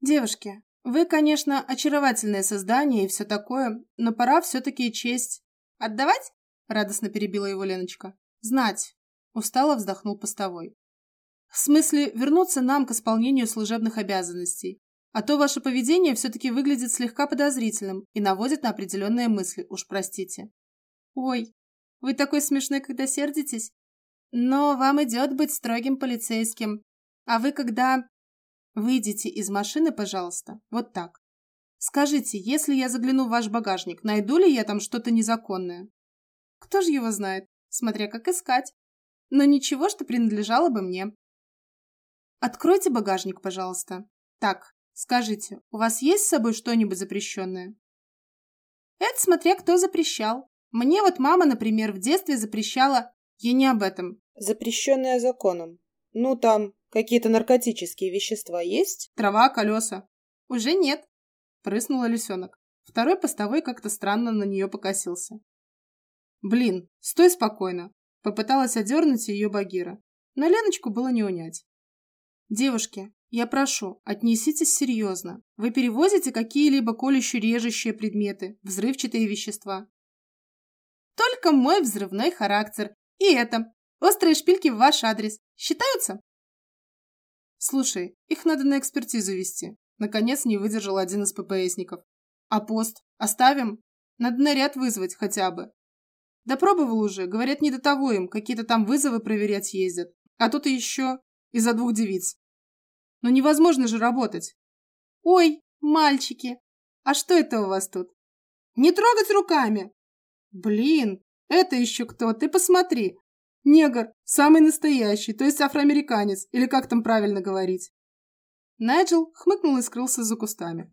Девушки, вы, конечно, очаровательное создание и все такое, но пора все-таки честь... Отдавать? Радостно перебила его Леночка. Знать. Устало вздохнул постовой. В смысле, вернуться нам к исполнению служебных обязанностей. А то ваше поведение все-таки выглядит слегка подозрительным и наводит на определенные мысли, уж простите. Ой, вы такой смешной, когда сердитесь. Но вам идет быть строгим полицейским. А вы когда... Выйдите из машины, пожалуйста, вот так. Скажите, если я загляну в ваш багажник, найду ли я там что-то незаконное? Кто же его знает, смотря как искать. Но ничего, что принадлежало бы мне. Откройте багажник, пожалуйста. Так, скажите, у вас есть с собой что-нибудь запрещенное? Это смотря кто запрещал. Мне вот мама, например, в детстве запрещала... Я не об этом. Запрещенное законом. Ну, там какие-то наркотические вещества есть? Трава, колеса. Уже нет. Прыснула лисенок. Второй постовой как-то странно на нее покосился. Блин, стой спокойно. Попыталась одернуть ее Багира. Но Леночку было не унять. Девушки, я прошу, отнеситесь серьезно. Вы перевозите какие-либо колюще-режущие предметы, взрывчатые вещества. Только мой взрывной характер. И это, острые шпильки в ваш адрес. Считаются? Слушай, их надо на экспертизу вести. Наконец не выдержал один из ППСников. А пост? Оставим? Надо наряд вызвать хотя бы. Да пробовал уже, говорят, не до того им, какие-то там вызовы проверять ездят. А тут еще из-за двух девиц. Но невозможно же работать. Ой, мальчики, а что это у вас тут? Не трогать руками! Блин, это еще кто? Ты посмотри. Негр, самый настоящий, то есть афроамериканец, или как там правильно говорить. Найджел хмыкнул и скрылся за кустами.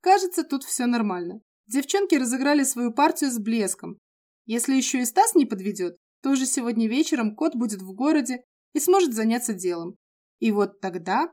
Кажется, тут все нормально. Девчонки разыграли свою партию с блеском. Если еще и Стас не подведет, то уже сегодня вечером кот будет в городе и сможет заняться делом. И вот тогда